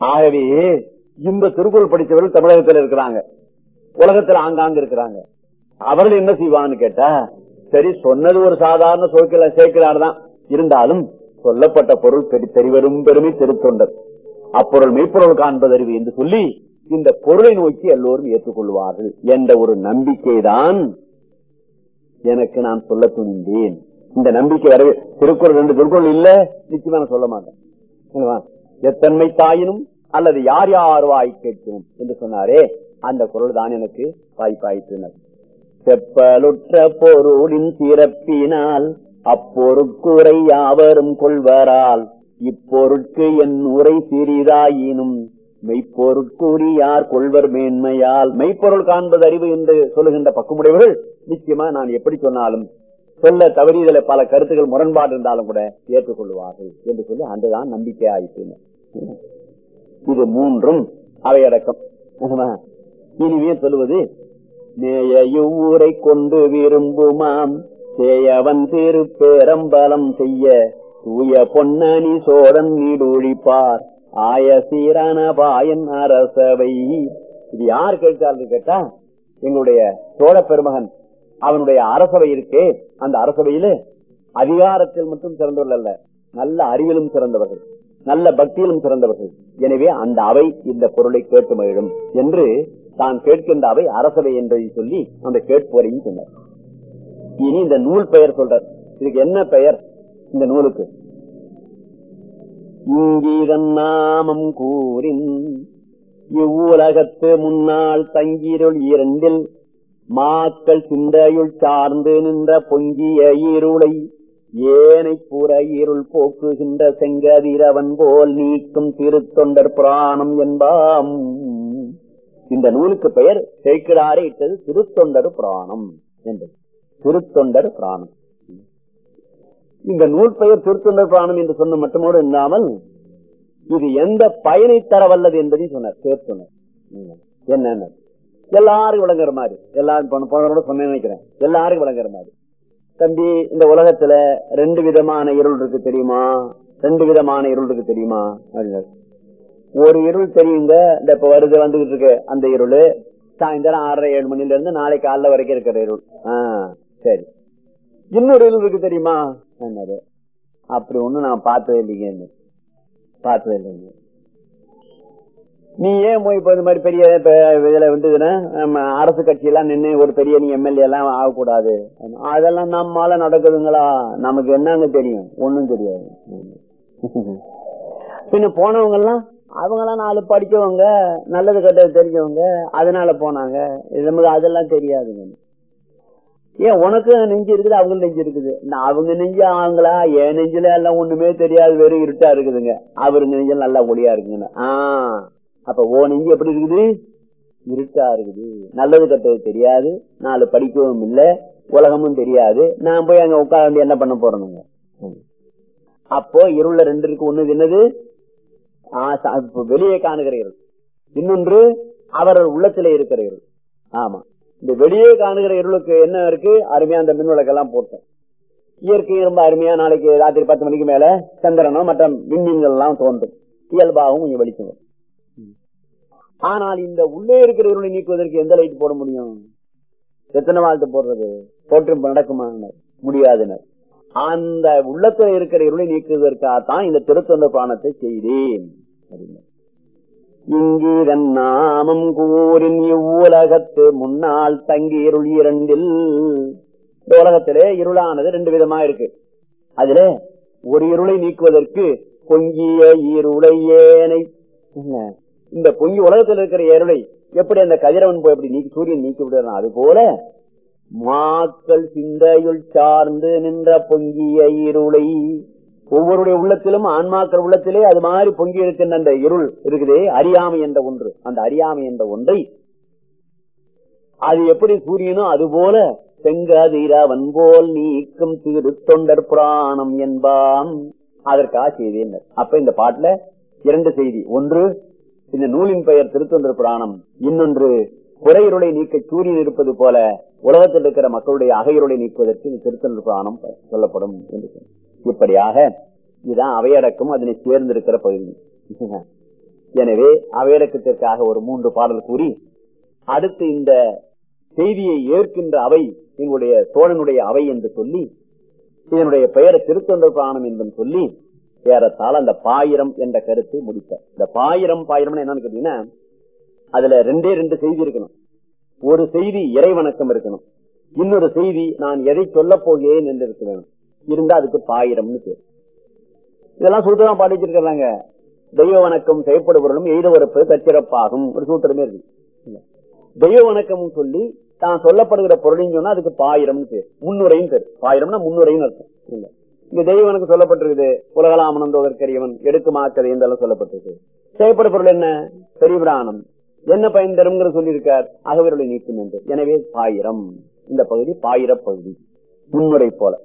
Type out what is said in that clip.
ஆகவே இந்த திருக்குறள் படித்தவர்கள் தமிழகத்தில் இருக்கிறாங்க. உலகத்தில் ஆங்காங்க இருக்கிறாங்க. அவர்கள் என்ன செய்வான்னு கேட்டா சரி சொன்னது ஒரு சாதாரண சொற்கள சேர்க்கிறார் தான். இருந்தாலும் சொல்லப்பட்ட பொருள் தெரிவரும் பெருமை திருத்தொண்டர். அப்பொருள் மெய்ப்பொருள் காண்பதறிவு என்று சொல்லி இந்த பொருளை நோக்கி எல்லோரும் ஏற்றுக்கொள்வார்கள் என்ற ஒரு நம்பிக்கை தான் எனக்கு நான் சொல்ல துணிந்தேன். இந்த நம்பிக்கை வரவே திருக்குறள் ரெண்டு திருக்குறள் இல்ல நிச்சயமா நான் சொல்ல மாட்டேன். எத்தன்மை தாயினும் அல்லது யார் யார் வாய் கேட்கும் என்று சொன்னாரே அந்த குரல் தான் எனக்கு வாய்ப்பாயிற்று செப்பலுற்ற பொருளின் சிறப்பினால் அப்பொருட்குறை யாவரும் கொள்வரால் இப்பொருட்கு என் உரை சிறிதாயினும் மெய்ப்பொருட்குரியார் கொள்வர் மேன்மையால்? மெய்ப்பொருள் காண்பது அறிவு என்று சொல்லுகின்ற பக்குமுடையவர்கள் நிச்சயமா நான் எப்படி சொன்னாலும் சொல்ல தவறியதில் பல கருத்துக்கள் முரண்பாடு இருந்தாலும் கூட ஏற்றுக்கொள்வார்கள் என்று சொல்லி அன்றுதான் நம்பிக்கை ஆயிற்று இது மூன்றும் அவையடக்கம். அடக்கம் இனிமே சொல்லுவது நேயூரை கொண்டு விரும்புமாம். சேயவன் திரு பேரம்பலம் செய்ய தூய பொன்னணி சோழன் நீடொழிப்பார். ஆய சீரான பாயன் அரசவை. இது யார் கேட்டாரு கேட்டா எங்களுடைய சோழ பெருமகன் அவனுடைய அரசவை இருக்கே. அந்த அரசவையில அதிகாரத்தில் மட்டும் சிறந்தவர்கள் அல்ல நல்ல அறிவிலும் சிறந்தவர்கள். நல்ல பக்தியிலும் சிறந்தவர்கள். எனவே அந்த அவை இந்த பொருளை கேட்டு மகிழும் என்று தான் கேட்கின்ற அவை அரசவை என்பதை சொல்லி அந்த கேட்போரையும் சொன்னார். இனி இந்த நூல் பெயர் சொல்றார். இதுக்கு என்ன பெயர் இந்த நூலுக்கு? இங்கீதன் நாமம் கூறின் இவ்வுலகத்து முன்னால் தங்கிருள் இரண்டில் மாக்கள் சிந்தையுள் சார்ந்து நின்ற பொங்கிய இருளை ஏனை புற இருள் போக்குகின்ற செங்கதிரவன் போல் நீக்கும் திருத்தொண்டர் புராணம் என்பாம். இந்த நூலுக்கு பெயர் சேர்க்கிறாரே இட்டது திருத்தொண்டர் புராணம் என்று திருத்தொண்டர் புராணம். இந்த நூல் பெயர் திருத்தொண்டர் புராணம் என்று சொன்ன மட்டுமோடு இல்லாமல் இது எந்த பயனை தரவல்லது என்பதையும் சொன்னார் சேர்த்துனர் என்னன்னு? எல்லாரும் விளங்குற மாதிரி. எல்லாரும் சொன்ன நினைக்கிறேன். எல்லாரும் விளங்குற மாதிரி. தம்பி இந்த உலகத்துல ரெண்டு விதமான இருள் இருக்கு தெரியுமா? ரெண்டு விதமான இருள் இருக்கு தெரியுமா? அப்படின்னாரு. ஒரு இருள் தெரியுங்க இந்த இப்ப வருது வந்துகிட்டு இருக்கு அந்த இருள். சாயந்தரம் ஆறரை ஏழு மணில இருந்து நாளைக்கு காலைல வரைக்கும் இருக்கிற இருள். ஆஹ் சரி. இன்னொரு இருள் இருக்கு தெரியுமா? என்னது அப்படி ஒண்ணு நான் பார்த்தது இல்லைங்க. பார்த்தது இல்லைங்க. நீ ஏன் போய் இப்ப இந்த மாதிரி பெரிய இப்ப இதுல வந்ததுன்னா நம்ம அரசு கட்சி எல்லாம் நின்று ஒரு பெரிய நீ எம்எல்ஏ எல்லாம் ஆகக்கூடாது. அதெல்லாம் நம்மால நடக்குதுங்களா? நமக்கு என்னங்க தெரியும்? ஒண்ணும் தெரியாது. பின்ன போனவங்க எல்லாம் அவங்க எல்லாம் நாலு படிச்சவங்க நல்லது கெட்டது தெரிஞ்சவங்க அதனால போனாங்க. இது நமக்கு அதெல்லாம் தெரியாதுங்க. ஏன் உனக்கு நெஞ்சு இருக்குது அவங்க நெஞ்சு இருக்குது. நான் அவங்க நெஞ்சு ஆங்களா? என் நெஞ்சுல எல்லாம் ஒண்ணுமே தெரியாது. வெறும் இருட்டா இருக்குதுங்க. அவருங்க நெஞ்சல் நல்லா ஒளியா இருக்குங்க. ஆஹ் அப்ப ஓன் நெஞ்சு எப்படி இருக்குது? இருட்டா இருக்குது. நல்லது கெட்டது தெரியாது. நாலு படிக்கவும் இல்லை. உலகமும் தெரியாது. நான் போய் அங்க உட்காந்து என்ன பண்ண போறேனுங்க? அப்போ இருள ரெண்டு இருக்கு. ஒண்ணு என்னது? ஆசை, வெளியே காணுகிறீர்கள். இன்னொன்று அவர் உள்ளத்திலே இருக்கிறீர்கள். ஆமா. இந்த வெளியே காணுகிற இருளுக்கு என்ன இருக்கு? அருமையா அந்த மின் விளக்கெல்லாம் போட்டேன். இயற்கை ரொம்ப அருமையா நாளைக்கு ராத்திரி பத்து மணிக்கு மேல சந்திரனோ மற்ற விண்மீன்கள் எல்லாம் தோன்றும். இயல்பாகவும் கொஞ்சம் ஆனால் இந்த உள்ளே இருக்கிற இருளை நீக்குவதற்கு எந்த லைட் போட முடியும்? எத்தனை வாழ்த்து போடுறது? போட்டு நடக்குமா முடியாதுனர். அந்த உள்ளத்துல இருக்கிற இருளை நீக்குவதற்காகத்தான் இந்த திருத்தொண்ட பிராணத்தை செய்தேன். இங்கீரன் நாமம் கூறின் இவ்வுலகத்து முன்னால் தங்கி இருள் இரண்டில். இந்த உலகத்திலே இருளானது ரெண்டு விதமா இருக்கு. அதுல ஒரு இருளை நீக்குவதற்கு பொங்கிய இருளை ஏனை. இந்த பொங்கி உலகத்தில் இருக்கிற ஏருளை எப்படி அந்த கதிரவன் போய் எப்படி நீக்கி சூரியன் நீக்கி விடுறான் அது போல மாக்கள் சிந்தையுள் சார்ந்து நின்ற பொங்கிய இருளை ஒவ்வொருடைய உள்ளத்திலும் ஆன்மாக்கள் உள்ளத்திலே அது மாதிரி பொங்கி இருக்கின்ற அந்த இருள் இருக்குதே அறியாமை என்ற ஒன்று. அந்த அறியாமை என்ற ஒன்றை அது எப்படி சூரியனோ அது போல செங்கதிரவன் போல் நீக்கும் திருத்தொண்டர் புராணம் என்பான் அதற்காக என்ன அப்ப இந்த பாட்டுல இரண்டு செய்தி. ஒன்று இந்த நூலின் பெயர் திருத்தொண்டர் புராணம். இன்னொன்று குறையிருளை நீக்க சூரியன் இருப்பது போல உலகத்தில் இருக்கிற மக்களுடைய அகையுருளை நீக்குவதற்கு இந்த திருத்தொண்டர் புராணம் சொல்லப்படும் என்று இப்படியாக இதுதான் அவையடக்கம் அதனை சேர்ந்திருக்கிற பகுதி. எனவே அவையடக்கத்திற்காக ஒரு மூன்று பாடல் கூறி அடுத்து இந்த செய்தியை ஏற்கின்ற அவை எங்களுடைய சோழனுடைய அவை என்று சொல்லி இதனுடைய பெயரை திருத்தொண்டர் புராணம் என்றும் சொல்லி ஏறத்தால் அந்த பாயிரம் என்ற கருத்தை முடித்தார். இந்த பாயிரம் பாயிரம் என்னன்னு கேட்டீங்கன்னா அதுல ரெண்டே ரெண்டு செய்தி இருக்கணும். ஒரு செய்தி இறைவணக்கம் இருக்கணும். இன்னொரு செய்தி நான் எதை சொல்ல போகிறேன் என்று இருக்க வேணும் இருந்தா அதுக்கு பாயிரம்னு பேர். இதெல்லாம் சூத்திரம் பாடி வச்சிருக்கிறாங்க. தெய்வ வணக்கம் செய்யப்படுபவர்களும் எய்தவரப்பு தச்சிறப்பாகும். ஒரு சூத்திரமே இருக்கு. தெய்வ வணக்கம் சொல்லி தான் சொல்லப்படுகிற பொருளையும் சொன்னா அதுக்கு பாயிரம்னு பேர். முன்னுரையும் பேர். பாயிரம்னா முன்னுரையும் அர்த்தம். இங்க தெய்வனுக்கு வணக்கம் சொல்லப்பட்டிருக்குது உலகலாமனந்தோதற்கரியவன் எடுக்குமாக்கதை என்றெல்லாம் சொல்லப்பட்டிருக்கு? செய்யப்பட பொருள் என்ன? பெரியபிராணம். என்ன பயன் தரும் சொல்லியிருக்கார். அகவிரலை நீக்கும் என்று. எனவே பாயிரம். இந்த பகுதி பாயிர பகுதி. முன்னுரை போல.